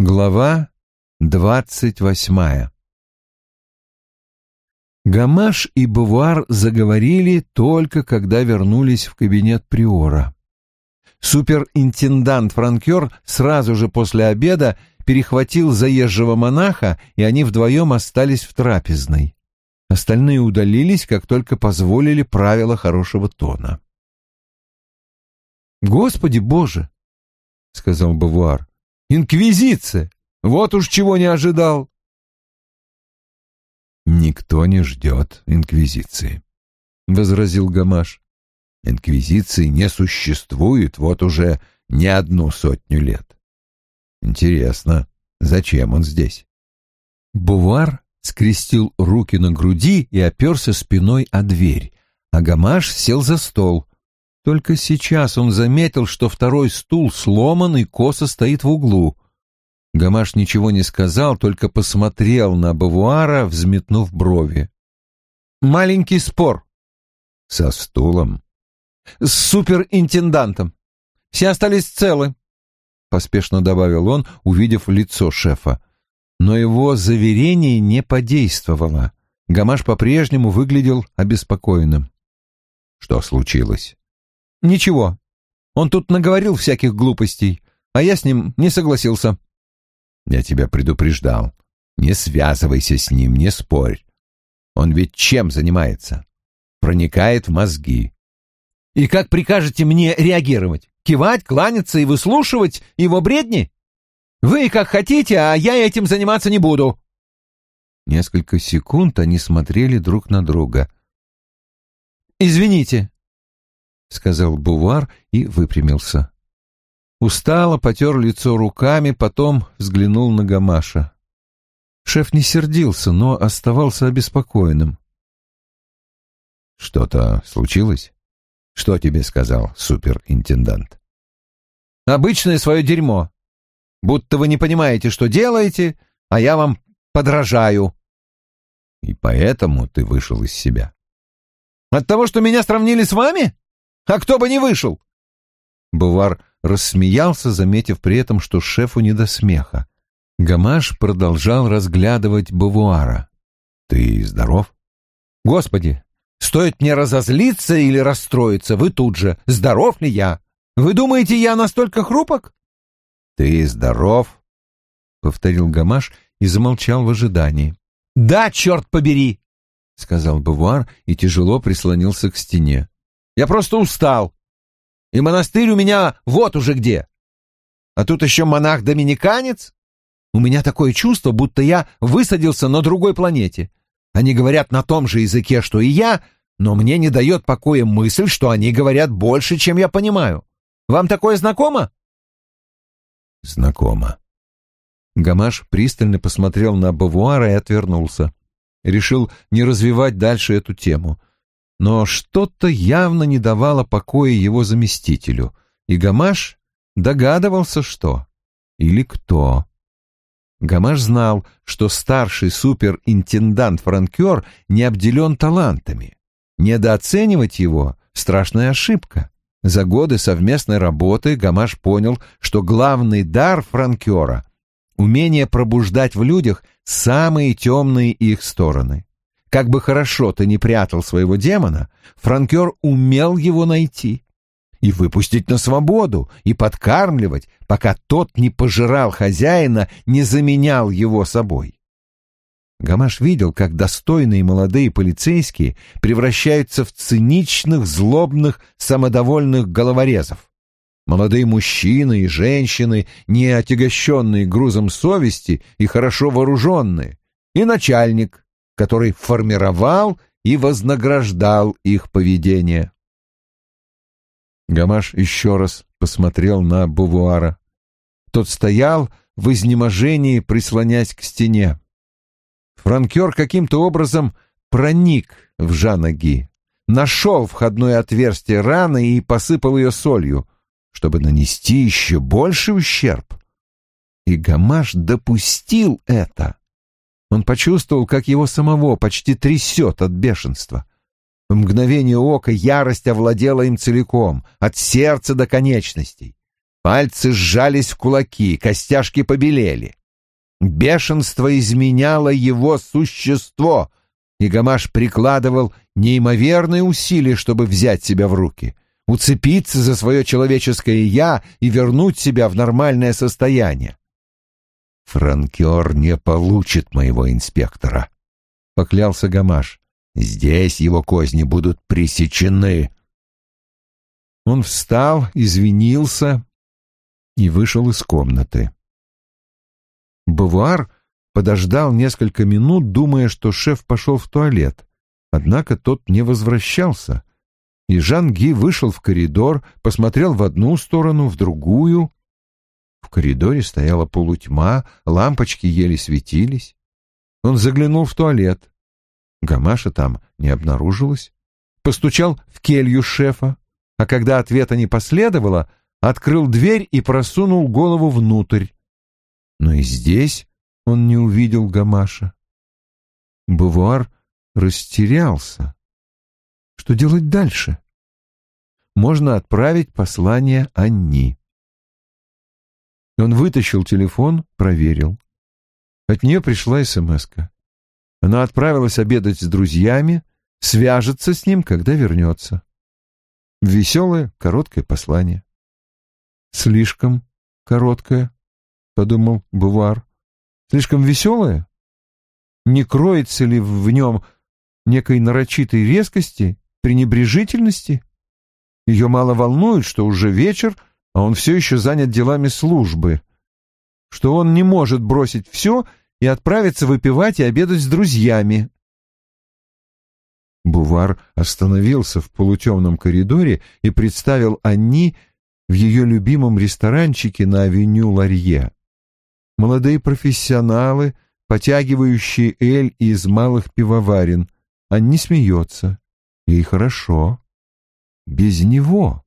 Глава двадцать восьмая Гамаш и Бувар заговорили только когда вернулись в кабинет Приора. Суперинтендант Франкер сразу же после обеда перехватил заезжего монаха, и они вдвоем остались в трапезной. Остальные удалились, как только позволили правила хорошего тона. «Господи Боже!» — сказал Бавуар. «Инквизиция! Вот уж чего не ожидал!» «Никто не ждет инквизиции», — возразил Гамаш. «Инквизиции не существует вот уже не одну сотню лет. Интересно, зачем он здесь?» Бувар скрестил руки на груди и оперся спиной о дверь, а Гамаш сел за стол. Только сейчас он заметил, что второй стул сломан и косо стоит в углу. Гамаш ничего не сказал, только посмотрел на Бавуара, взметнув брови. «Маленький спор». «Со стулом?» «С суперинтендантом. Все остались целы», — поспешно добавил он, увидев лицо шефа. Но его заверение не подействовало. Гамаш по-прежнему выглядел обеспокоенным. «Что случилось?» «Ничего. Он тут наговорил всяких глупостей, а я с ним не согласился». «Я тебя предупреждал. Не связывайся с ним, не спорь. Он ведь чем занимается? Проникает в мозги». «И как прикажете мне реагировать? Кивать, кланяться и выслушивать его бредни? Вы как хотите, а я этим заниматься не буду». Несколько секунд они смотрели друг на друга. «Извините», — сказал Бувар и выпрямился. Устало потер лицо руками, потом взглянул на Гамаша. Шеф не сердился, но оставался обеспокоенным. «Что-то случилось? Что тебе сказал суперинтендант?» «Обычное свое дерьмо. Будто вы не понимаете, что делаете, а я вам подражаю». «И поэтому ты вышел из себя?» «От того, что меня сравнили с вами?» А кто бы не вышел!» Бувар рассмеялся, заметив при этом, что шефу не до смеха. Гамаш продолжал разглядывать Бавуара. «Ты здоров?» «Господи, стоит мне разозлиться или расстроиться, вы тут же. Здоров ли я? Вы думаете, я настолько хрупок?» «Ты здоров?» — повторил Гамаш и замолчал в ожидании. «Да, черт побери!» — сказал Бавуар и тяжело прислонился к стене. Я просто устал. И монастырь у меня вот уже где. А тут еще монах-доминиканец. У меня такое чувство, будто я высадился на другой планете. Они говорят на том же языке, что и я, но мне не дает покоя мысль, что они говорят больше, чем я понимаю. Вам такое знакомо? Знакомо. Гамаш пристально посмотрел на Бавуара и отвернулся. Решил не развивать дальше эту тему но что-то явно не давало покоя его заместителю, и Гамаш догадывался, что или кто. Гамаш знал, что старший суперинтендант Франкер не обделен талантами. Недооценивать его — страшная ошибка. За годы совместной работы Гамаш понял, что главный дар Франкера — умение пробуждать в людях самые темные их стороны. Как бы хорошо ты ни прятал своего демона, франкер умел его найти и выпустить на свободу, и подкармливать, пока тот не пожирал хозяина, не заменял его собой. Гамаш видел, как достойные молодые полицейские превращаются в циничных, злобных, самодовольных головорезов. Молодые мужчины и женщины, не отягощенные грузом совести и хорошо вооруженные, и начальник, который формировал и вознаграждал их поведение. Гамаш еще раз посмотрел на Бувуара. Тот стоял в изнеможении, прислонясь к стене. Франкер каким-то образом проник в Жанаги, нашел входное отверстие раны и посыпал ее солью, чтобы нанести еще больший ущерб. И Гамаш допустил это. Он почувствовал, как его самого почти трясет от бешенства. В мгновение ока ярость овладела им целиком, от сердца до конечностей. Пальцы сжались в кулаки, костяшки побелели. Бешенство изменяло его существо, и Гамаш прикладывал неимоверные усилия, чтобы взять себя в руки, уцепиться за свое человеческое «я» и вернуть себя в нормальное состояние. «Франкер не получит моего инспектора», — поклялся Гамаш. «Здесь его козни будут пресечены». Он встал, извинился и вышел из комнаты. Бавуар подождал несколько минут, думая, что шеф пошел в туалет. Однако тот не возвращался. И Жан-Ги вышел в коридор, посмотрел в одну сторону, в другую. В коридоре стояла полутьма, лампочки еле светились. Он заглянул в туалет. Гамаша там не обнаружилось. Постучал в келью шефа, а когда ответа не последовало, открыл дверь и просунул голову внутрь. Но и здесь он не увидел Гамаша. Бувуар растерялся. Что делать дальше? Можно отправить послание Анни. Он вытащил телефон, проверил. От нее пришла смс -ка. Она отправилась обедать с друзьями, свяжется с ним, когда вернется. Веселое, короткое послание. Слишком короткое, подумал Бувар. Слишком веселое? Не кроется ли в нем некой нарочитой резкости, пренебрежительности? Ее мало волнует, что уже вечер, а он все еще занят делами службы, что он не может бросить все и отправиться выпивать и обедать с друзьями. Бувар остановился в полутемном коридоре и представил Анни в ее любимом ресторанчике на авеню Ларье молодые профессионалы, потягивающие эль из малых пивоварен. Он не смеется. Ей хорошо. Без него.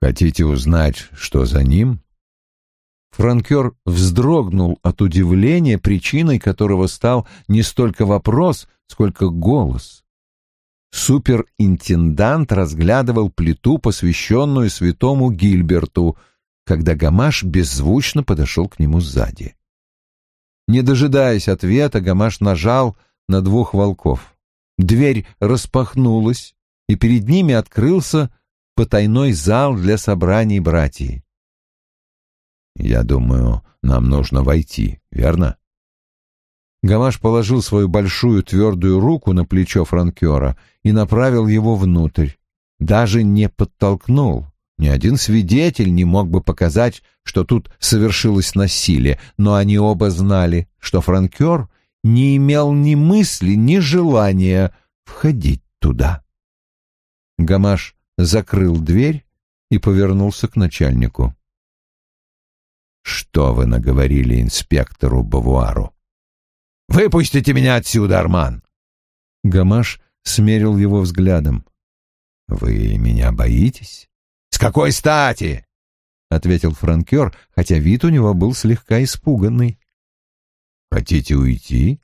Хотите узнать, что за ним? Франкер вздрогнул от удивления, причиной которого стал не столько вопрос, сколько голос. Суперинтендант разглядывал плиту, посвященную святому Гильберту — когда Гамаш беззвучно подошел к нему сзади. Не дожидаясь ответа, Гамаш нажал на двух волков. Дверь распахнулась, и перед ними открылся потайной зал для собраний братьев. «Я думаю, нам нужно войти, верно?» Гамаш положил свою большую твердую руку на плечо франкера и направил его внутрь. Даже не подтолкнул, ни один свидетель не мог бы показать, что тут совершилось насилие, но они оба знали, что франкер не имел ни мысли, ни желания входить туда. Гамаш закрыл дверь и повернулся к начальнику. «Что вы наговорили инспектору Бавуару?» «Выпустите меня отсюда, Арман!» Гамаш смерил его взглядом. «Вы меня боитесь?» какой стати?» — ответил франкер, хотя вид у него был слегка испуганный. «Хотите уйти?»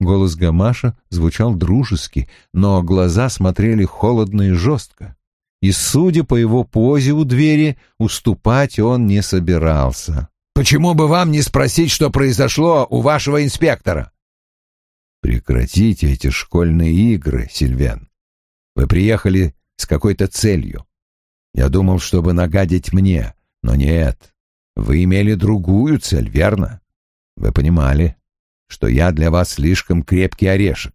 Голос Гамаша звучал дружески, но глаза смотрели холодно и жестко. И, судя по его позе у двери, уступать он не собирался. «Почему бы вам не спросить, что произошло у вашего инспектора?» «Прекратите эти школьные игры, Сильвен. Вы приехали с какой-то целью. Я думал, чтобы нагадить мне, но нет. Вы имели другую цель, верно? Вы понимали, что я для вас слишком крепкий орешек,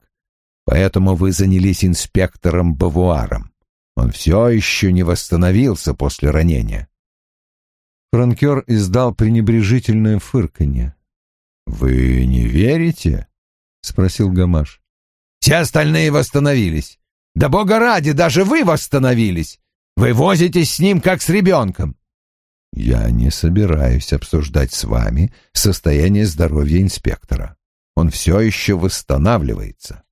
поэтому вы занялись инспектором Бавуаром. Он все еще не восстановился после ранения. Франкер издал пренебрежительное фырканье. «Вы не верите?» — спросил Гамаш. «Все остальные восстановились. Да бога ради, даже вы восстановились. Вы возитесь с ним, как с ребенком. Я не собираюсь обсуждать с вами состояние здоровья инспектора. Он все еще восстанавливается.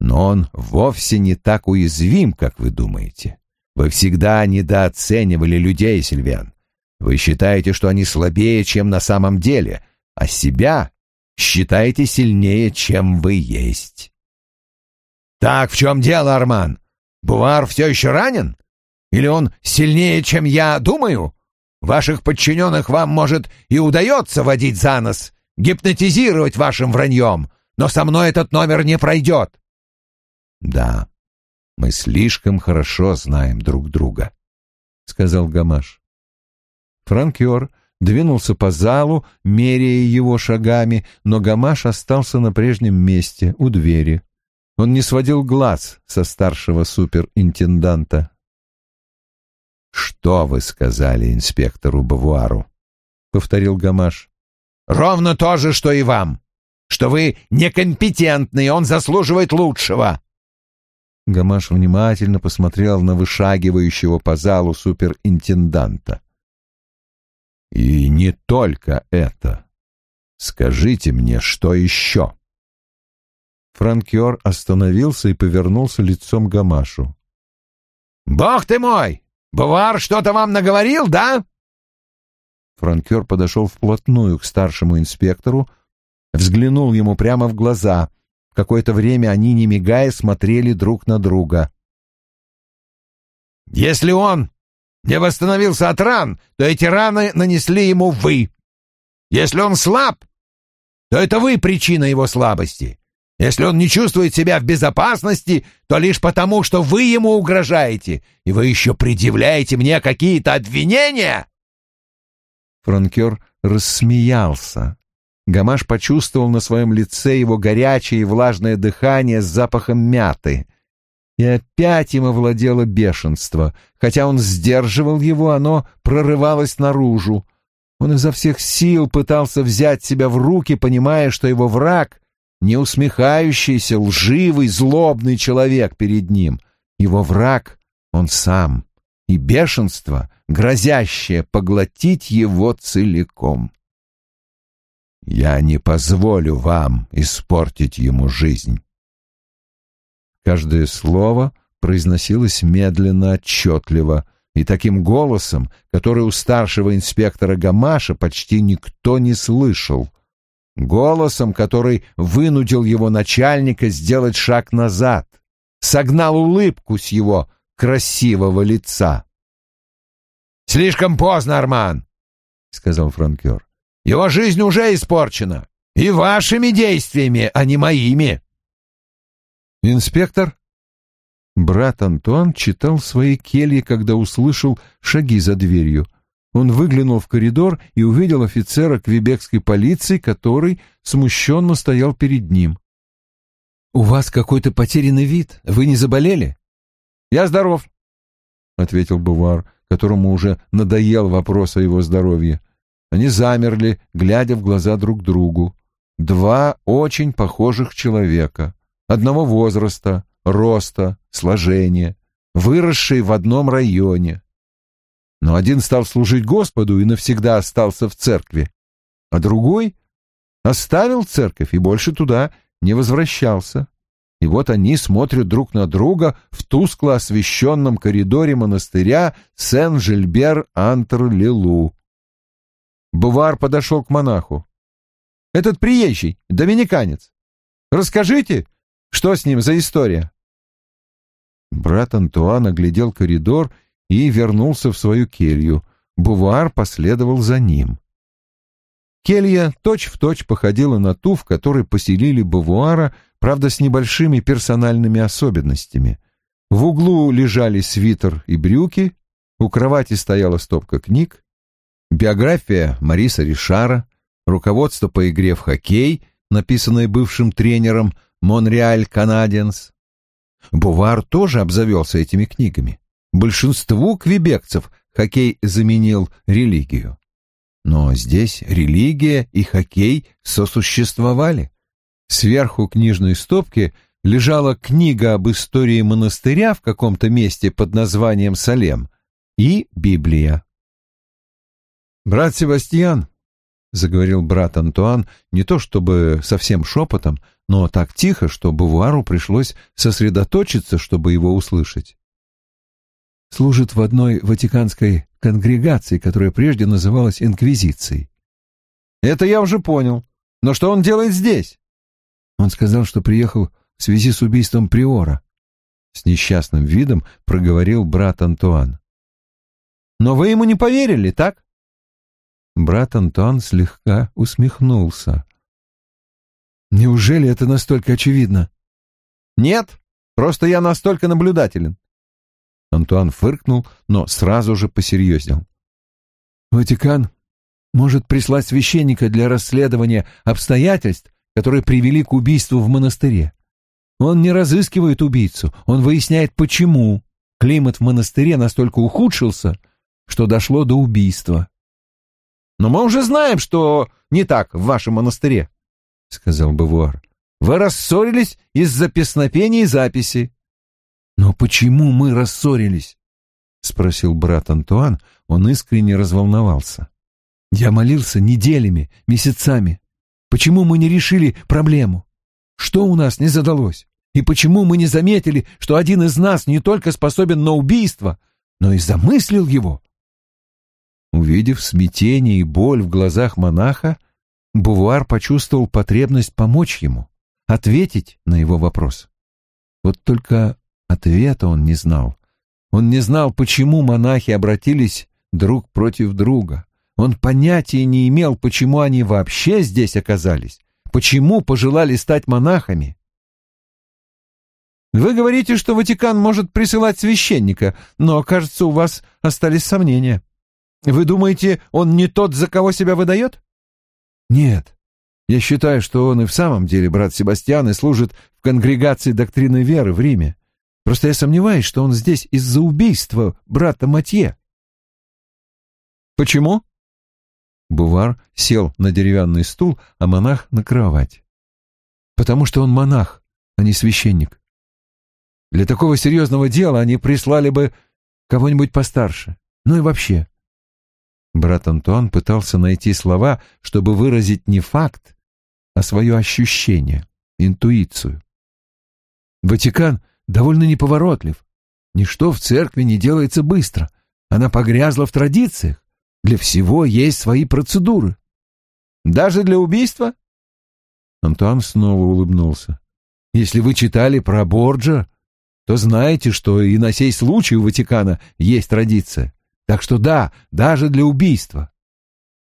Но он вовсе не так уязвим, как вы думаете. Вы всегда недооценивали людей, Сильвен. Вы считаете, что они слабее, чем на самом деле, а себя считаете сильнее, чем вы есть. Так в чем дело, Арман? Буар все еще ранен? Или он сильнее, чем я думаю? Ваших подчиненных вам, может, и удается водить за нос, гипнотизировать вашим враньем, но со мной этот номер не пройдет. Да, мы слишком хорошо знаем друг друга, — сказал Гамаш. Франкер двинулся по залу, меряя его шагами, но Гамаш остался на прежнем месте, у двери. Он не сводил глаз со старшего суперинтенданта. «Что вы сказали инспектору Бавуару?» — повторил Гамаш. «Ровно то же, что и вам. Что вы некомпетентны, и он заслуживает лучшего». Гамаш внимательно посмотрел на вышагивающего по залу суперинтенданта. «И не только это. Скажите мне, что еще?» Франкер остановился и повернулся лицом к Гамашу. «Бог ты мой! Бувар что-то вам наговорил, да?» Франкер подошел вплотную к старшему инспектору, взглянул ему прямо в глаза. Какое-то время они, не мигая, смотрели друг на друга. «Если он не восстановился от ран, то эти раны нанесли ему вы. Если он слаб, то это вы причина его слабости. Если он не чувствует себя в безопасности, то лишь потому, что вы ему угрожаете, и вы еще предъявляете мне какие-то обвинения!» Франкер рассмеялся. Гамаш почувствовал на своем лице его горячее и влажное дыхание с запахом мяты. И опять им овладело бешенство. Хотя он сдерживал его, оно прорывалось наружу. Он изо всех сил пытался взять себя в руки, понимая, что его враг не усмехающийся, лживый, злобный человек перед ним. Его враг — он сам, и бешенство, грозящее поглотить его целиком. «Я не позволю вам испортить ему жизнь». Каждое слово произносилось медленно, отчетливо, и таким голосом, который у старшего инспектора Гамаша почти никто не слышал голосом, который вынудил его начальника сделать шаг назад, согнал улыбку с его красивого лица. «Слишком поздно, Арман», — сказал франкер. «Его жизнь уже испорчена, и вашими действиями, а не моими». «Инспектор?» Брат Антуан читал свои кельи, когда услышал шаги за дверью. Он выглянул в коридор и увидел офицера квебекской полиции, который смущенно стоял перед ним. «У вас какой-то потерянный вид. Вы не заболели?» «Я здоров», — ответил Бувар, которому уже надоел вопрос о его здоровье. Они замерли, глядя в глаза друг другу. Два очень похожих человека, одного возраста, роста, сложения, выросшие в одном районе но один стал служить Господу и навсегда остался в церкви, а другой оставил церковь и больше туда не возвращался. И вот они смотрят друг на друга в тускло освещенном коридоре монастыря Сен-Жильбер-Антр-Лилу. Бувар подошел к монаху. «Этот приезжий, доминиканец. Расскажите, что с ним за история?» Брат Антуан оглядел коридор и вернулся в свою келью. Бувар последовал за ним. Келья точь-в-точь точь походила на ту, в которой поселили Бувуара, правда, с небольшими персональными особенностями. В углу лежали свитер и брюки, у кровати стояла стопка книг, биография Мариса Ришара, руководство по игре в хоккей, написанное бывшим тренером Монреаль Канаденс. Бувар тоже обзавелся этими книгами. Большинству квебекцев хоккей заменил религию. Но здесь религия и хоккей сосуществовали. Сверху книжной стопки лежала книга об истории монастыря в каком-то месте под названием Салем и Библия. «Брат Себастьян», — заговорил брат Антуан, не то чтобы совсем шепотом, но так тихо, что Бувуару пришлось сосредоточиться, чтобы его услышать служит в одной ватиканской конгрегации, которая прежде называлась Инквизицией. Это я уже понял. Но что он делает здесь? Он сказал, что приехал в связи с убийством Приора. С несчастным видом проговорил брат Антуан. Но вы ему не поверили, так? Брат Антуан слегка усмехнулся. Неужели это настолько очевидно? Нет, просто я настолько наблюдателен. Антуан фыркнул, но сразу же посерьезнел. Ватикан может прислать священника для расследования обстоятельств, которые привели к убийству в монастыре. Он не разыскивает убийцу, он выясняет, почему климат в монастыре настолько ухудшился, что дошло до убийства. «Но мы уже знаем, что не так в вашем монастыре», — сказал Бавуар. «Вы рассорились из-за песнопений и записи». «Но почему мы рассорились?» — спросил брат Антуан. Он искренне разволновался. «Я молился неделями, месяцами. Почему мы не решили проблему? Что у нас не задалось? И почему мы не заметили, что один из нас не только способен на убийство, но и замыслил его?» Увидев смятение и боль в глазах монаха, Бувуар почувствовал потребность помочь ему, ответить на его вопрос. Вот только ответа он не знал. Он не знал, почему монахи обратились друг против друга. Он понятия не имел, почему они вообще здесь оказались, почему пожелали стать монахами. Вы говорите, что Ватикан может присылать священника, но, кажется, у вас остались сомнения. Вы думаете, он не тот, за кого себя выдает? Нет. Я считаю, что он и в самом деле брат Себастьян и служит в конгрегации доктрины веры в Риме. Просто я сомневаюсь, что он здесь из-за убийства брата Матье. Почему? Бувар сел на деревянный стул, а монах на кровать. Потому что он монах, а не священник. Для такого серьезного дела они прислали бы кого-нибудь постарше. Ну и вообще, Брат Антуан пытался найти слова, чтобы выразить не факт, а свое ощущение, интуицию. Ватикан довольно неповоротлив. Ничто в церкви не делается быстро. Она погрязла в традициях. Для всего есть свои процедуры. Даже для убийства? Антуан снова улыбнулся. Если вы читали про Борджа, то знаете, что и на сей случай у Ватикана есть традиция. Так что да, даже для убийства.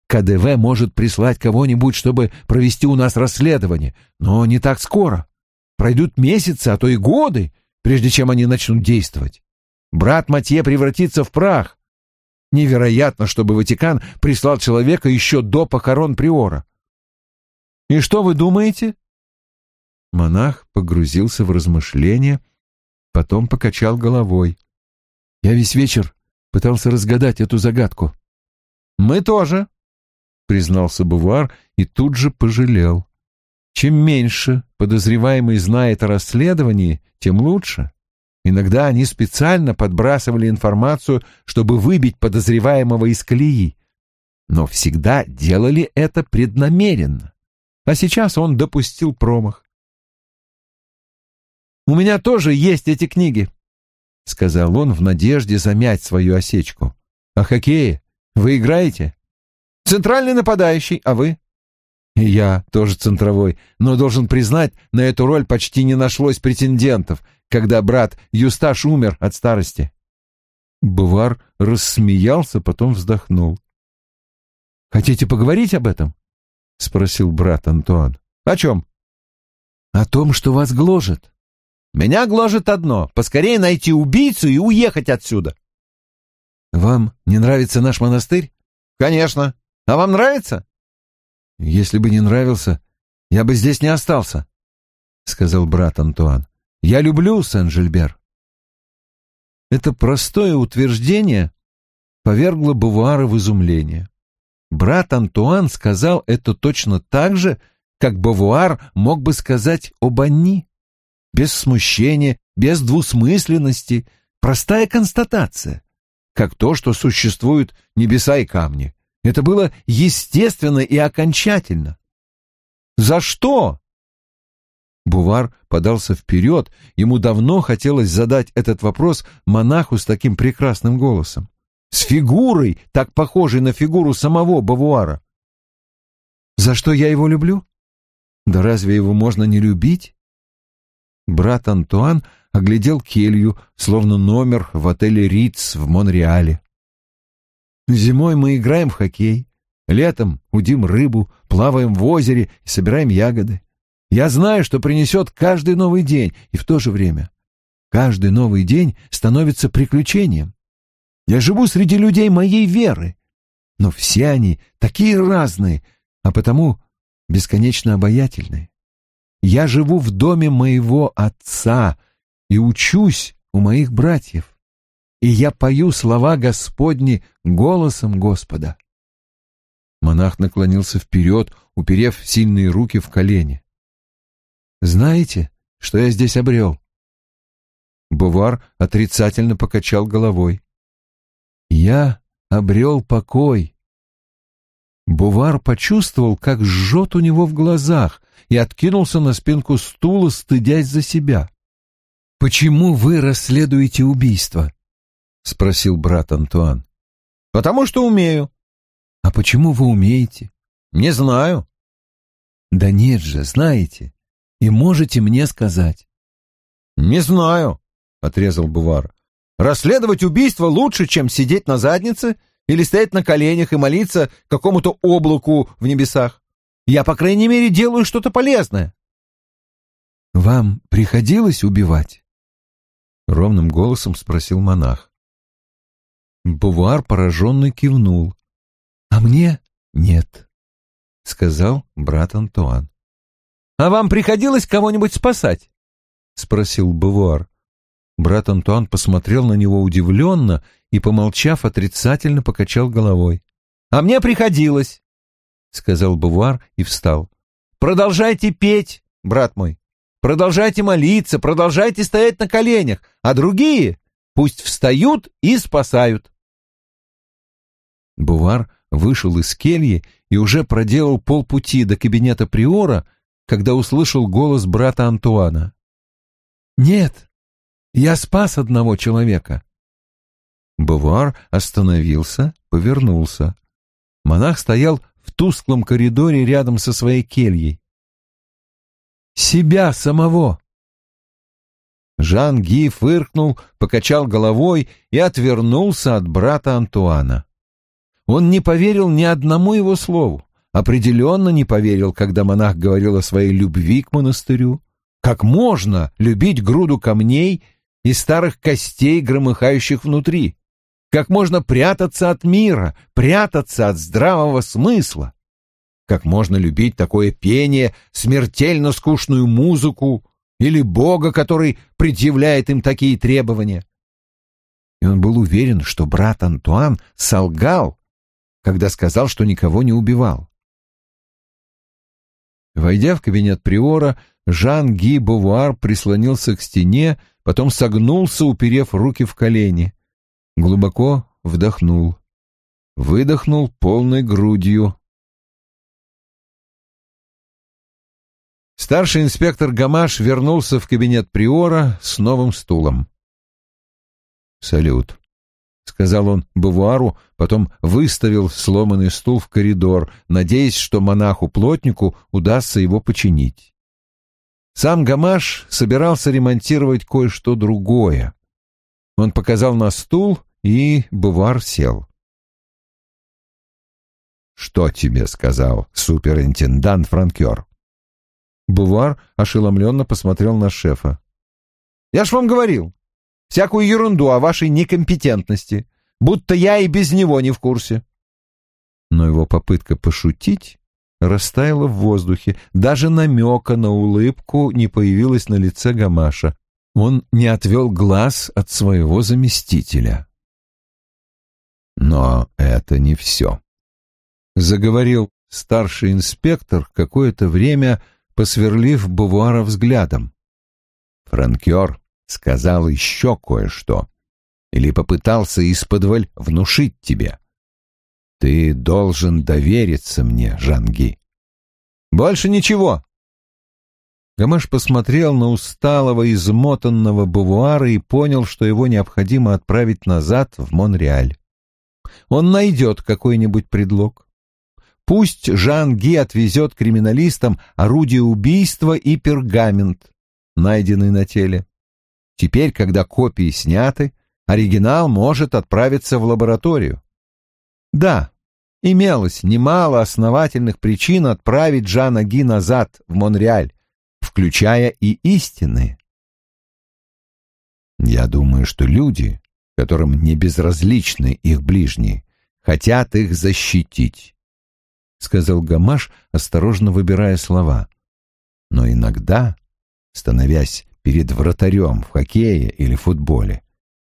КДВ может прислать кого-нибудь, чтобы провести у нас расследование, но не так скоро. Пройдут месяцы, а то и годы, прежде чем они начнут действовать. Брат Матье превратится в прах. Невероятно, чтобы Ватикан прислал человека еще до похорон Приора. И что вы думаете? Монах погрузился в размышления, потом покачал головой. Я весь вечер пытался разгадать эту загадку. «Мы тоже», — признался Бувар и тут же пожалел. «Чем меньше подозреваемый знает о расследовании, тем лучше. Иногда они специально подбрасывали информацию, чтобы выбить подозреваемого из колеи, но всегда делали это преднамеренно. А сейчас он допустил промах. «У меня тоже есть эти книги», — сказал он в надежде замять свою осечку. «А хоккее? Вы играете?» «Центральный нападающий, а вы?» И «Я тоже центровой, но должен признать, на эту роль почти не нашлось претендентов, когда брат Юсташ умер от старости». Бувар рассмеялся, потом вздохнул. «Хотите поговорить об этом?» — спросил брат Антуан. «О чем?» «О том, что вас гложет. Меня гложет одно — поскорее найти убийцу и уехать отсюда. Вам не нравится наш монастырь? Конечно. А вам нравится? Если бы не нравился, я бы здесь не остался, — сказал брат Антуан. Я люблю Сен-Жильбер. Это простое утверждение повергло Бувуара в изумление. Брат Антуан сказал это точно так же, как Бавуар мог бы сказать об Анни без смущения, без двусмысленности, простая констатация, как то, что существуют небеса и камни. Это было естественно и окончательно. «За что?» Бувар подался вперед, ему давно хотелось задать этот вопрос монаху с таким прекрасным голосом, с фигурой, так похожей на фигуру самого Бавуара. «За что я его люблю? Да разве его можно не любить?» Брат Антуан оглядел келью, словно номер в отеле «Риц» в Монреале. Зимой мы играем в хоккей, летом удим рыбу, плаваем в озере и собираем ягоды. Я знаю, что принесет каждый новый день, и в то же время каждый новый день становится приключением. Я живу среди людей моей веры, но все они такие разные, а потому бесконечно обаятельные. Я живу в доме моего отца и учусь у моих братьев, и я пою слова Господни голосом Господа. Монах наклонился вперед, уперев сильные руки в колени. «Знаете, что я здесь обрел?» Бувар отрицательно покачал головой. «Я обрел покой». Бувар почувствовал, как жжет у него в глазах, и откинулся на спинку стула, стыдясь за себя. «Почему вы расследуете убийство?» — спросил брат Антуан. «Потому что умею». «А почему вы умеете?» «Не знаю». «Да нет же, знаете, и можете мне сказать». «Не знаю», — отрезал Бувар. «Расследовать убийство лучше, чем сидеть на заднице или стоять на коленях и молиться какому-то облаку в небесах. Я, по крайней мере, делаю что-то полезное». «Вам приходилось убивать?» — ровным голосом спросил монах. Бувар пораженно кивнул. «А мне нет», — сказал брат Антуан. «А вам приходилось кого-нибудь спасать?» — спросил Бувар. Брат Антуан посмотрел на него удивленно и, помолчав, отрицательно покачал головой. «А мне приходилось», — сказал Бувар и встал. «Продолжайте петь, брат мой. Продолжайте молиться, продолжайте стоять на коленях, а другие пусть встают и спасают. Бувар вышел из кельи и уже проделал полпути до кабинета приора, когда услышал голос брата Антуана. «Нет, я спас одного человека». Бувар остановился, повернулся. Монах стоял в тусклом коридоре рядом со своей кельей себя самого. Жан Ги фыркнул, покачал головой и отвернулся от брата Антуана. Он не поверил ни одному его слову, определенно не поверил, когда монах говорил о своей любви к монастырю. Как можно любить груду камней и старых костей, громыхающих внутри? Как можно прятаться от мира, прятаться от здравого смысла? Как можно любить такое пение, смертельно скучную музыку или Бога, который предъявляет им такие требования? И он был уверен, что брат Антуан солгал, когда сказал, что никого не убивал. Войдя в кабинет приора, Жан-Ги Бовуар прислонился к стене, потом согнулся, уперев руки в колени. Глубоко вдохнул. Выдохнул полной грудью. Старший инспектор Гамаш вернулся в кабинет Приора с новым стулом. «Салют», — сказал он Бавуару, потом выставил сломанный стул в коридор, надеясь, что монаху-плотнику удастся его починить. Сам Гамаш собирался ремонтировать кое-что другое. Он показал на стул, и Бувар сел. «Что тебе сказал суперинтендант Франкер?» Бувар ошеломленно посмотрел на шефа. «Я ж вам говорил, всякую ерунду о вашей некомпетентности, будто я и без него не в курсе». Но его попытка пошутить растаяла в воздухе, даже намека на улыбку не появилась на лице Гамаша. Он не отвел глаз от своего заместителя. «Но это не все», — заговорил старший инспектор какое-то время, посверлив Бувуара взглядом. Франкер сказал еще кое-что. Или попытался исподволь внушить тебе. Ты должен довериться мне, Жанги. Больше ничего. Гамаш посмотрел на усталого, измотанного Бувуара и понял, что его необходимо отправить назад в Монреаль. Он найдет какой-нибудь предлог. Пусть Жан Ги отвезет криминалистам орудие убийства и пергамент, найденный на теле. Теперь, когда копии сняты, оригинал может отправиться в лабораторию. Да, имелось немало основательных причин отправить Жана Ги назад в Монреаль, включая и истины. Я думаю, что люди, которым не безразличны их ближние, хотят их защитить, — сказал Гамаш, осторожно выбирая слова. Но иногда, становясь перед вратарем в хоккее или футболе,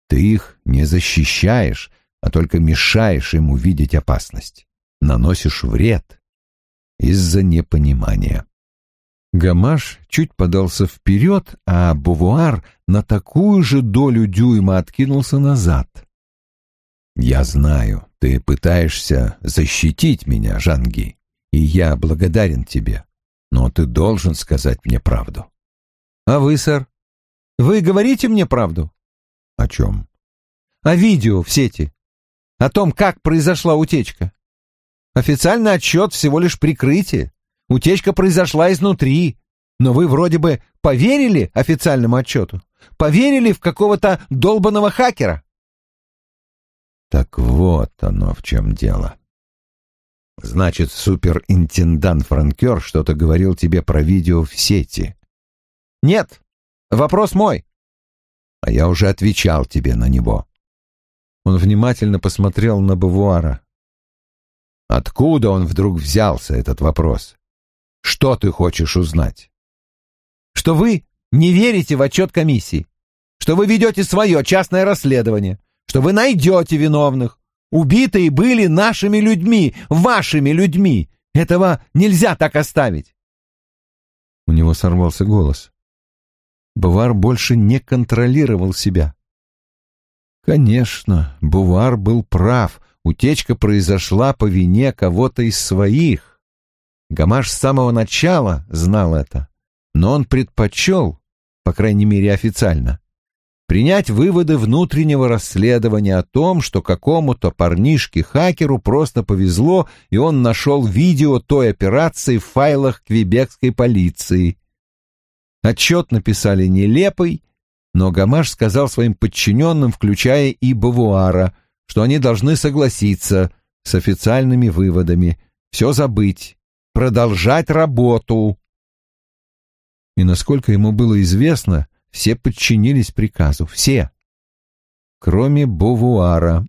ты их не защищаешь, а только мешаешь им увидеть опасность, наносишь вред из-за непонимания. Гамаш чуть подался вперед, а Бувуар на такую же долю дюйма откинулся назад. «Я знаю, ты пытаешься защитить меня, Жанги, и я благодарен тебе, но ты должен сказать мне правду». «А вы, сэр? Вы говорите мне правду?» «О чем?» «О видео в сети. О том, как произошла утечка. Официальный отчет всего лишь прикрытие. Утечка произошла изнутри. Но вы вроде бы поверили официальному отчету? Поверили в какого-то долбанного хакера? Так вот оно в чем дело. Значит, суперинтендант Франкер что-то говорил тебе про видео в сети. Нет, вопрос мой. А я уже отвечал тебе на него. Он внимательно посмотрел на Бавуара. Откуда он вдруг взялся, этот вопрос? Что ты хочешь узнать? Что вы не верите в отчет комиссии, что вы ведете свое частное расследование, что вы найдете виновных. Убитые были нашими людьми, вашими людьми. Этого нельзя так оставить. У него сорвался голос. Бувар больше не контролировал себя. Конечно, Бувар был прав. Утечка произошла по вине кого-то из своих. Гамаш с самого начала знал это, но он предпочел, по крайней мере официально, принять выводы внутреннего расследования о том, что какому-то парнишке-хакеру просто повезло, и он нашел видео той операции в файлах квебекской полиции. Отчет написали нелепый, но Гамаш сказал своим подчиненным, включая и Бавуара, что они должны согласиться с официальными выводами, все забыть продолжать работу. И насколько ему было известно, все подчинились приказу, все, кроме Бовуара.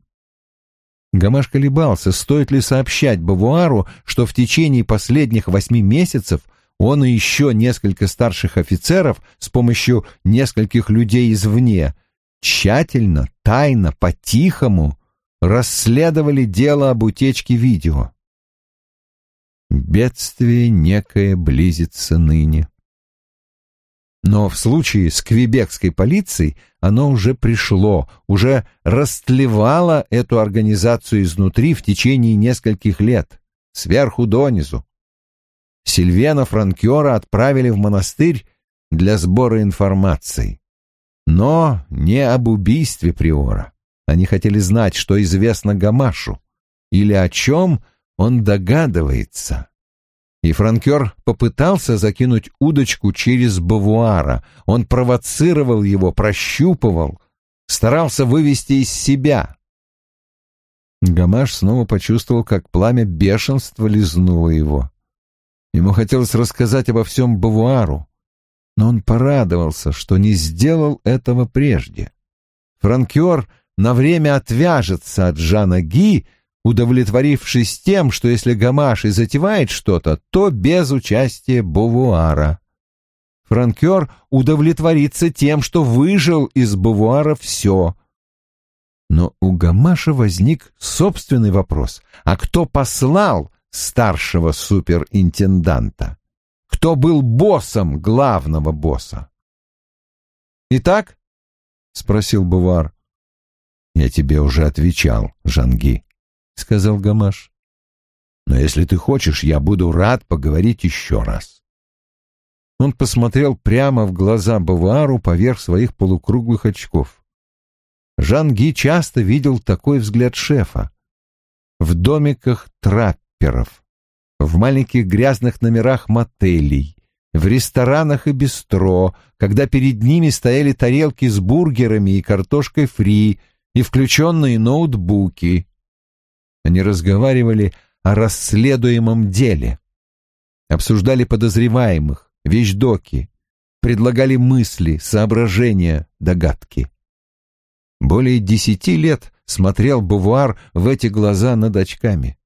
Гамаш колебался, стоит ли сообщать Бавуару, что в течение последних восьми месяцев он и еще несколько старших офицеров с помощью нескольких людей извне тщательно, тайно, по-тихому расследовали дело об утечке видео. Бедствие некое близится ныне. Но в случае с квебекской полицией оно уже пришло, уже растлевало эту организацию изнутри в течение нескольких лет, сверху донизу. Сильвена Франкера отправили в монастырь для сбора информации. Но не об убийстве Приора. Они хотели знать, что известно Гамашу, или о чем он догадывается. И франкер попытался закинуть удочку через Бавуара. Он провоцировал его, прощупывал, старался вывести из себя. Гамаш снова почувствовал, как пламя бешенства лизнуло его. Ему хотелось рассказать обо всем Бавуару, но он порадовался, что не сделал этого прежде. Франкер на время отвяжется от Жана Ги, удовлетворившись тем, что если Гамаш и затевает что-то, то без участия Бувуара. Франкер удовлетворится тем, что выжил из Бувуара все. Но у Гамаша возник собственный вопрос. А кто послал старшего суперинтенданта? Кто был боссом главного босса? «Итак?» — спросил Бувар. «Я тебе уже отвечал, Жанги», — сказал Гамаш. «Но если ты хочешь, я буду рад поговорить еще раз». Он посмотрел прямо в глаза Бавуару поверх своих полукруглых очков. Жан Ги часто видел такой взгляд шефа. В домиках трапперов, в маленьких грязных номерах мотелей, в ресторанах и бистро, когда перед ними стояли тарелки с бургерами и картошкой фри и включенные ноутбуки, Они разговаривали о расследуемом деле, обсуждали подозреваемых, вещдоки, предлагали мысли, соображения, догадки. Более десяти лет смотрел Бувуар в эти глаза над очками.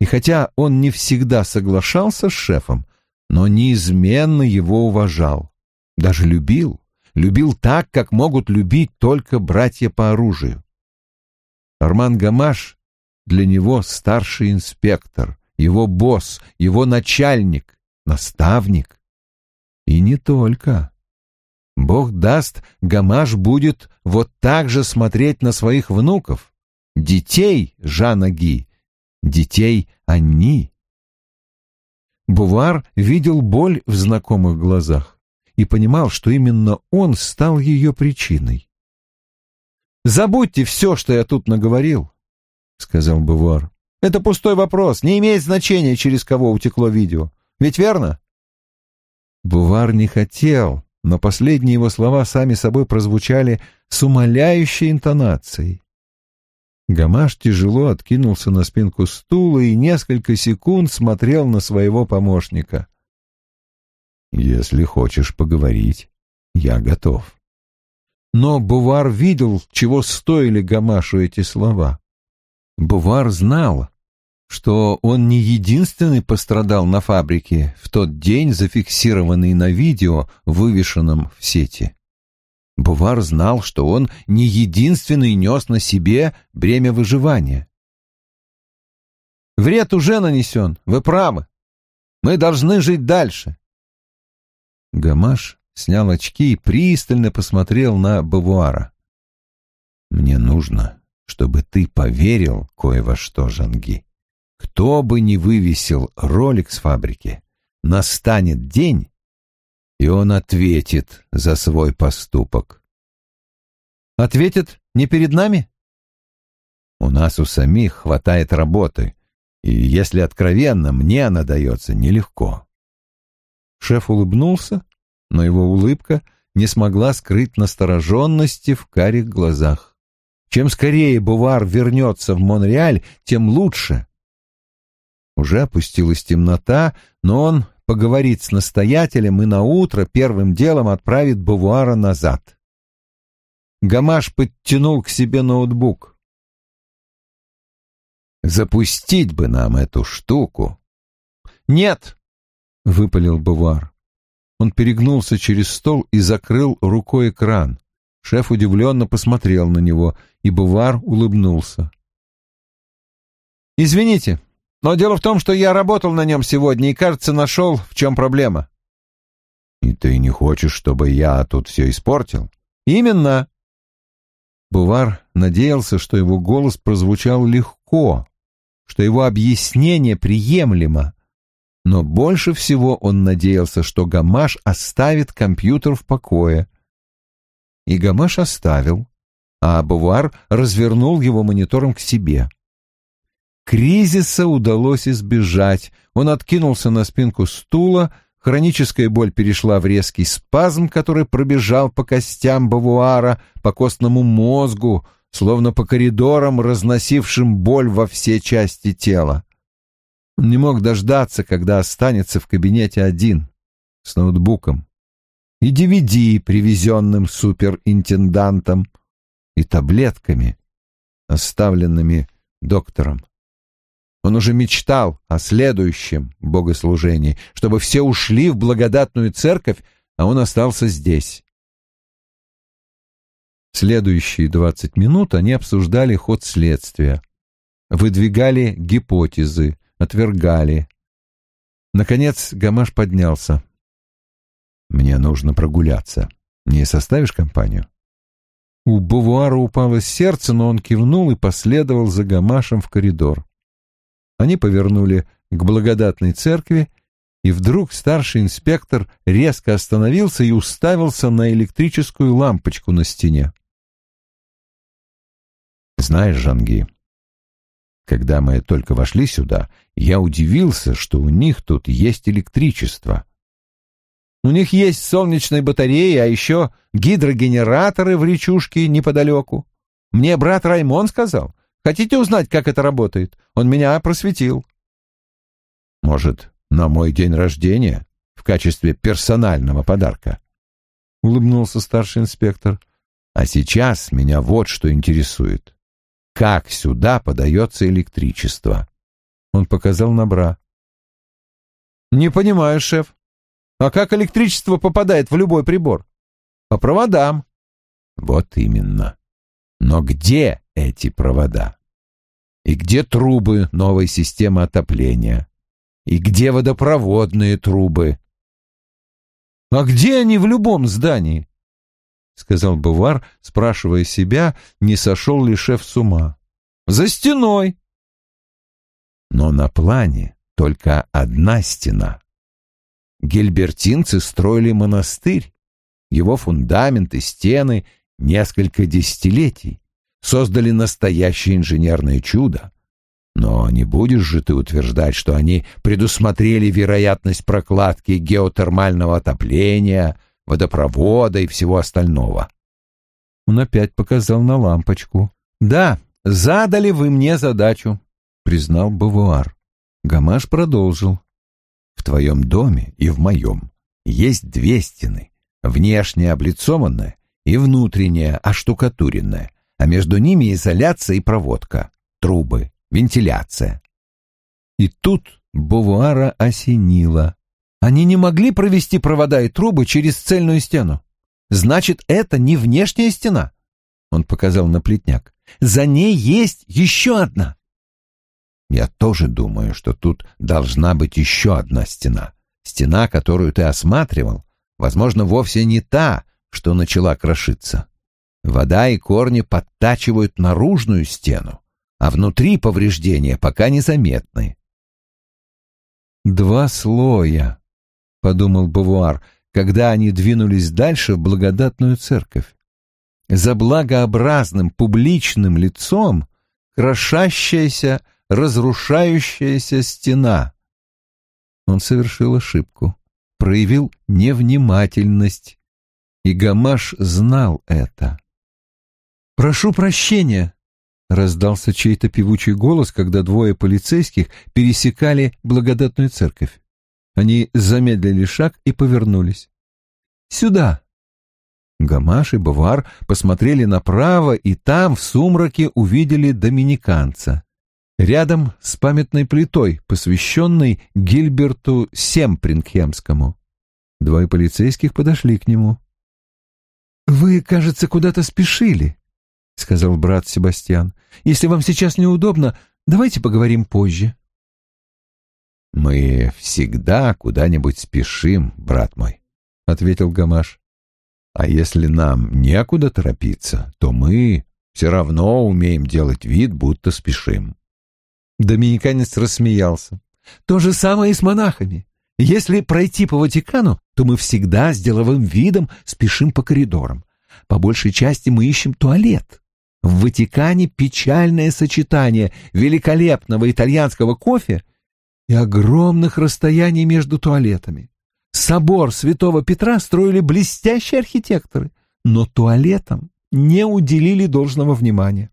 И хотя он не всегда соглашался с шефом, но неизменно его уважал, даже любил, любил так, как могут любить только братья по оружию. Арман Гамаш для него старший инспектор, его босс, его начальник, наставник. И не только. Бог даст, Гамаш будет вот так же смотреть на своих внуков, детей Жана Ги, детей Анни. Бувар видел боль в знакомых глазах и понимал, что именно он стал ее причиной. «Забудьте все, что я тут наговорил», — сказал Бувар. «Это пустой вопрос, не имеет значения, через кого утекло видео. Ведь верно?» Бувар не хотел, но последние его слова сами собой прозвучали с умоляющей интонацией. Гамаш тяжело откинулся на спинку стула и несколько секунд смотрел на своего помощника. «Если хочешь поговорить, я готов». Но Бувар видел, чего стоили Гамашу эти слова. Бувар знал, что он не единственный пострадал на фабрике в тот день, зафиксированный на видео, вывешенном в сети. Бувар знал, что он не единственный нес на себе бремя выживания. «Вред уже нанесен, вы правы. Мы должны жить дальше». Гамаш снял очки и пристально посмотрел на Бавуара. «Мне нужно, чтобы ты поверил кое во что, Жанги. Кто бы ни вывесил ролик с фабрики, настанет день, и он ответит за свой поступок». «Ответит не перед нами?» «У нас у самих хватает работы, и, если откровенно, мне она дается нелегко». Шеф улыбнулся но его улыбка не смогла скрыть настороженности в карих глазах. Чем скорее Бувар вернется в Монреаль, тем лучше. Уже опустилась темнота, но он поговорит с настоятелем и наутро первым делом отправит Бувара назад. Гамаш подтянул к себе ноутбук. «Запустить бы нам эту штуку!» «Нет!» — выпалил Бувар. Он перегнулся через стол и закрыл рукой экран. Шеф удивленно посмотрел на него, и Бувар улыбнулся. «Извините, но дело в том, что я работал на нем сегодня и, кажется, нашел, в чем проблема». «И ты не хочешь, чтобы я тут все испортил?» «Именно». Бувар надеялся, что его голос прозвучал легко, что его объяснение приемлемо, но больше всего он надеялся, что Гамаш оставит компьютер в покое. И Гамаш оставил, а Бавуар развернул его монитором к себе. Кризиса удалось избежать. Он откинулся на спинку стула, хроническая боль перешла в резкий спазм, который пробежал по костям Бавуара, по костному мозгу, словно по коридорам, разносившим боль во все части тела. Он не мог дождаться, когда останется в кабинете один, с ноутбуком, и DVD, привезенным суперинтендантом, и таблетками, оставленными доктором. Он уже мечтал о следующем богослужении, чтобы все ушли в благодатную церковь, а он остался здесь. Следующие двадцать минут они обсуждали ход следствия, выдвигали гипотезы, отвергали. Наконец Гамаш поднялся. «Мне нужно прогуляться. Не составишь компанию?» У Бувуара упало сердце, но он кивнул и последовал за Гамашем в коридор. Они повернули к благодатной церкви, и вдруг старший инспектор резко остановился и уставился на электрическую лампочку на стене. «Знаешь, Жанги, когда мы только вошли сюда, я удивился, что у них тут есть электричество. У них есть солнечные батареи, а еще гидрогенераторы в речушке неподалеку. Мне брат Раймон сказал, Хотите узнать, как это работает? Он меня просветил. Может, на мой день рождения в качестве персонального подарка? Улыбнулся старший инспектор. А сейчас меня вот что интересует. Как сюда подается электричество? Он показал на бра. Не понимаю, шеф. А как электричество попадает в любой прибор? По проводам. Вот именно. Но где эти провода? И где трубы новой системы отопления? И где водопроводные трубы? А где они в любом здании? сказал Бувар, спрашивая себя, не сошел ли шеф с ума. За стеной. Но на плане только одна стена. Гильбертинцы строили монастырь, его фундамент и стены несколько десятилетий, создали настоящее инженерное чудо. Но не будешь же ты утверждать, что они предусмотрели вероятность прокладки геотермального отопления, водопровода и всего остального. Он опять показал на лампочку. «Да, задали вы мне задачу», — признал Бавуар. Гамаш продолжил. «В твоем доме и в моем есть две стены, внешняя облицованная и внутренняя оштукатуренная, а между ними изоляция и проводка, трубы, вентиляция. И тут Бувуара осенило. Они не могли провести провода и трубы через цельную стену. Значит, это не внешняя стена. Он показал на плетняк. За ней есть еще одна. Я тоже думаю, что тут должна быть еще одна стена. Стена, которую ты осматривал, возможно, вовсе не та, что начала крошиться. Вода и корни подтачивают наружную стену, а внутри повреждения пока незаметны. «Два слоя», — подумал Бавуар, когда они двинулись дальше в благодатную церковь. За благообразным публичным лицом крошащаяся, разрушающаяся стена. Он совершил ошибку, проявил невнимательность, и Гамаш знал это. «Прошу прощения», — раздался чей-то певучий голос, когда двое полицейских пересекали благодатную церковь. Они замедлили шаг и повернулись. «Сюда!» Гамаш и Бавар посмотрели направо, и там, в сумраке, увидели доминиканца. Рядом с памятной плитой, посвященной Гильберту Семпрингхемскому. Двое полицейских подошли к нему. «Вы, кажется, куда-то спешили», — сказал брат Себастьян. «Если вам сейчас неудобно, давайте поговорим позже». «Мы всегда куда-нибудь спешим, брат мой», — ответил Гамаш. «А если нам некуда торопиться, то мы все равно умеем делать вид, будто спешим». Доминиканец рассмеялся. «То же самое и с монахами. Если пройти по Ватикану, то мы всегда с деловым видом спешим по коридорам. По большей части мы ищем туалет. В Ватикане печальное сочетание великолепного итальянского кофе и огромных расстояний между туалетами. Собор Святого Петра строили блестящие архитекторы, но туалетам не уделили должного внимания.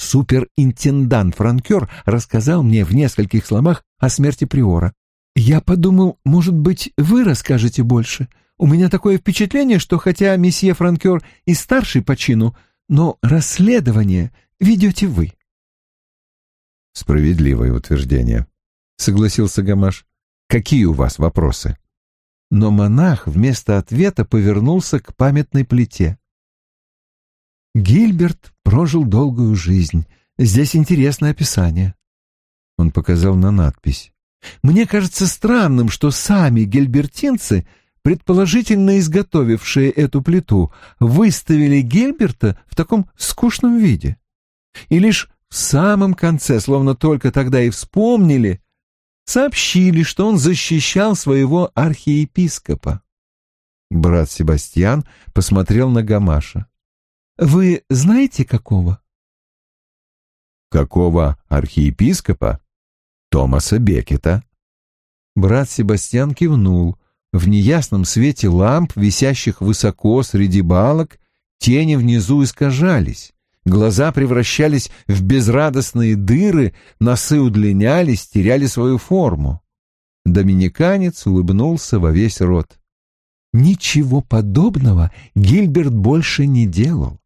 Суперинтендант Франкер рассказал мне в нескольких словах о смерти Приора. Я подумал, может быть, вы расскажете больше. У меня такое впечатление, что хотя месье Франкер и старший по чину, но расследование ведете вы. Справедливое утверждение, согласился Гамаш. Какие у вас вопросы? Но монах вместо ответа повернулся к памятной плите. Гильберт прожил долгую жизнь. Здесь интересное описание. Он показал на надпись. Мне кажется странным, что сами гельбертинцы — предположительно изготовившие эту плиту, выставили Гельберта в таком скучном виде. И лишь в самом конце, словно только тогда и вспомнили, сообщили, что он защищал своего архиепископа. Брат Себастьян посмотрел на Гамаша. «Вы знаете, какого?» «Какого архиепископа?» «Томаса Бекета». Брат Себастьян кивнул. В неясном свете ламп, висящих высоко среди балок, тени внизу искажались. Глаза превращались в безрадостные дыры, носы удлинялись, теряли свою форму. Доминиканец улыбнулся во весь рот. Ничего подобного Гильберт больше не делал.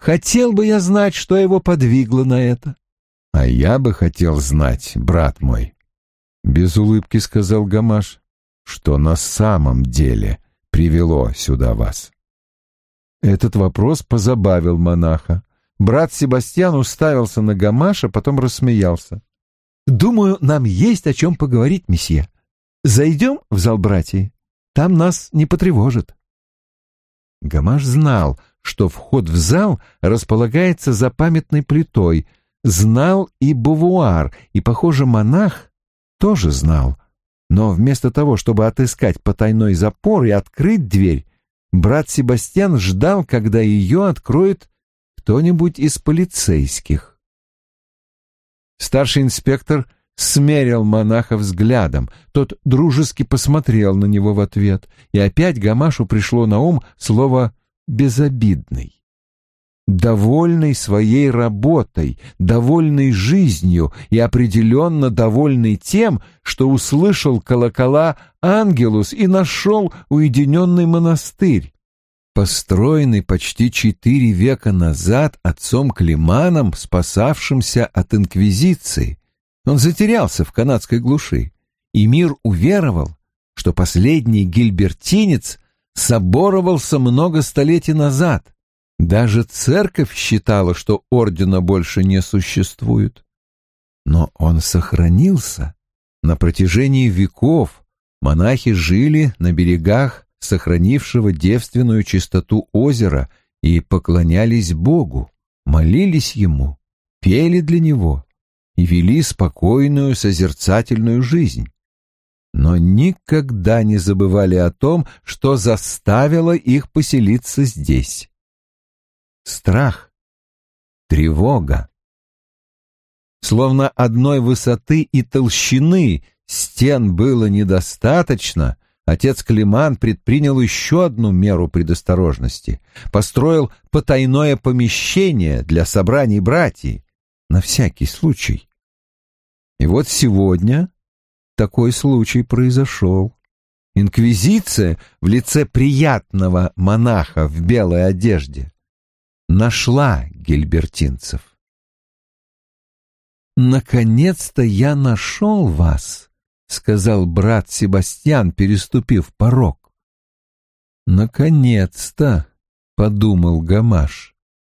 Хотел бы я знать, что его подвигло на это. — А я бы хотел знать, брат мой, — без улыбки сказал Гамаш, — что на самом деле привело сюда вас. Этот вопрос позабавил монаха. Брат Себастьян уставился на Гамаша, потом рассмеялся. «Думаю, нам есть о чем поговорить, месье. Зайдем в зал братьев, там нас не потревожат». Гамаш знал, что вход в зал располагается за памятной плитой, знал и Бувуар, и, похоже, монах тоже знал. Но вместо того, чтобы отыскать потайной запор и открыть дверь, брат Себастьян ждал, когда ее откроет кто-нибудь из полицейских. Старший инспектор смерил монаха взглядом, тот дружески посмотрел на него в ответ, и опять Гамашу пришло на ум слово «безобидный». Довольный своей работой, довольный жизнью и определенно довольный тем, что услышал колокола Ангелус и нашел уединенный монастырь построенный почти четыре века назад отцом Климаном, спасавшимся от инквизиции. Он затерялся в канадской глуши, и мир уверовал, что последний гильбертинец соборовался много столетий назад. Даже церковь считала, что ордена больше не существует. Но он сохранился. На протяжении веков монахи жили на берегах сохранившего девственную чистоту озера, и поклонялись Богу, молились Ему, пели для Него и вели спокойную созерцательную жизнь. Но никогда не забывали о том, что заставило их поселиться здесь. Страх, тревога. Словно одной высоты и толщины стен было недостаточно, отец Климан предпринял еще одну меру предосторожности. Построил потайное помещение для собраний братьев на всякий случай. И вот сегодня такой случай произошел. Инквизиция в лице приятного монаха в белой одежде нашла гильбертинцев. «Наконец-то я нашел вас», — сказал брат Себастьян, переступив порог. «Наконец-то!» — подумал Гамаш.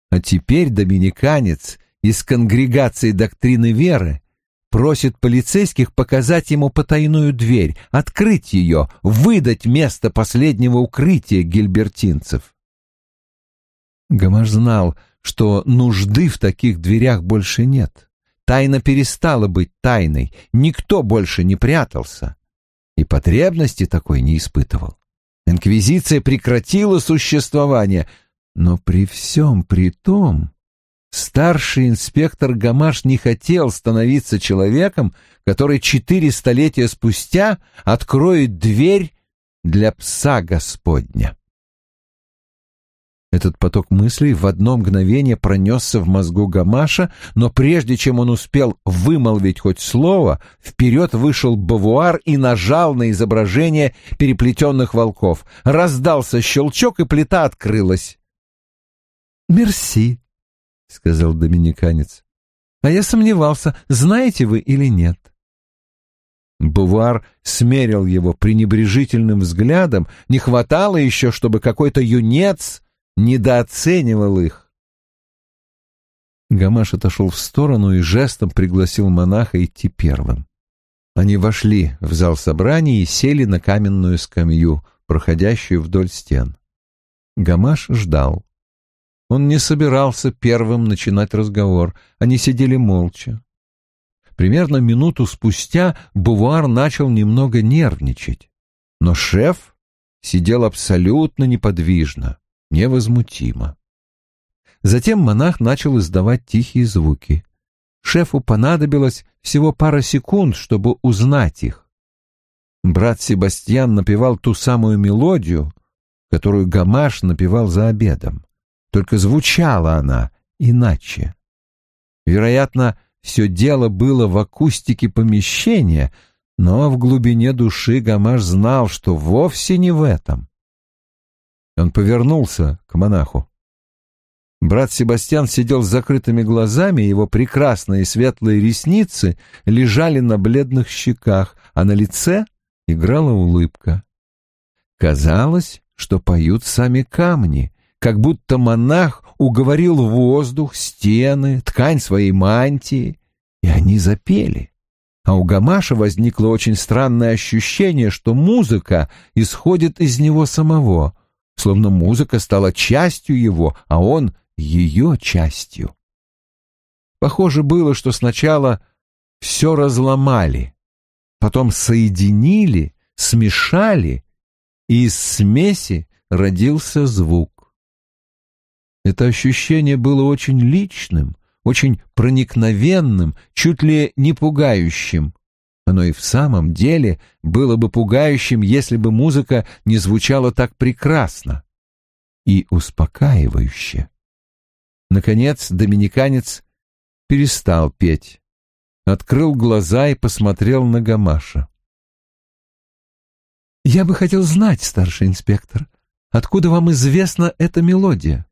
«А теперь доминиканец из конгрегации доктрины веры просит полицейских показать ему потайную дверь, открыть ее, выдать место последнего укрытия гильбертинцев». Гамаш знал, что нужды в таких дверях больше нет. Тайна перестала быть тайной, никто больше не прятался и потребности такой не испытывал. Инквизиция прекратила существование, но при всем при том старший инспектор Гамаш не хотел становиться человеком, который четыре столетия спустя откроет дверь для пса Господня. Этот поток мыслей в одно мгновение пронесся в мозгу Гамаша, но прежде чем он успел вымолвить хоть слово, вперед вышел Бавуар и нажал на изображение переплетенных волков. Раздался щелчок, и плита открылась. «Мерси», — сказал доминиканец. «А я сомневался, знаете вы или нет». Бувар смерил его пренебрежительным взглядом. Не хватало еще, чтобы какой-то юнец недооценивал их. Гамаш отошел в сторону и жестом пригласил монаха идти первым. Они вошли в зал собраний и сели на каменную скамью, проходящую вдоль стен. Гамаш ждал. Он не собирался первым начинать разговор, они сидели молча. Примерно минуту спустя Бувар начал немного нервничать, но шеф сидел абсолютно неподвижно невозмутимо. Затем монах начал издавать тихие звуки. Шефу понадобилось всего пара секунд, чтобы узнать их. Брат Себастьян напевал ту самую мелодию, которую Гамаш напевал за обедом. Только звучала она иначе. Вероятно, все дело было в акустике помещения, но в глубине души Гамаш знал, что вовсе не в этом. Он повернулся к монаху. Брат Себастьян сидел с закрытыми глазами, его прекрасные светлые ресницы лежали на бледных щеках, а на лице играла улыбка. Казалось, что поют сами камни, как будто монах уговорил воздух, стены, ткань своей мантии, и они запели. А у Гамаша возникло очень странное ощущение, что музыка исходит из него самого, словно музыка стала частью его, а он ее частью. Похоже было, что сначала все разломали, потом соединили, смешали, и из смеси родился звук. Это ощущение было очень личным, очень проникновенным, чуть ли не пугающим. Оно и в самом деле было бы пугающим, если бы музыка не звучала так прекрасно и успокаивающе. Наконец доминиканец перестал петь, открыл глаза и посмотрел на Гамаша. «Я бы хотел знать, старший инспектор, откуда вам известна эта мелодия?»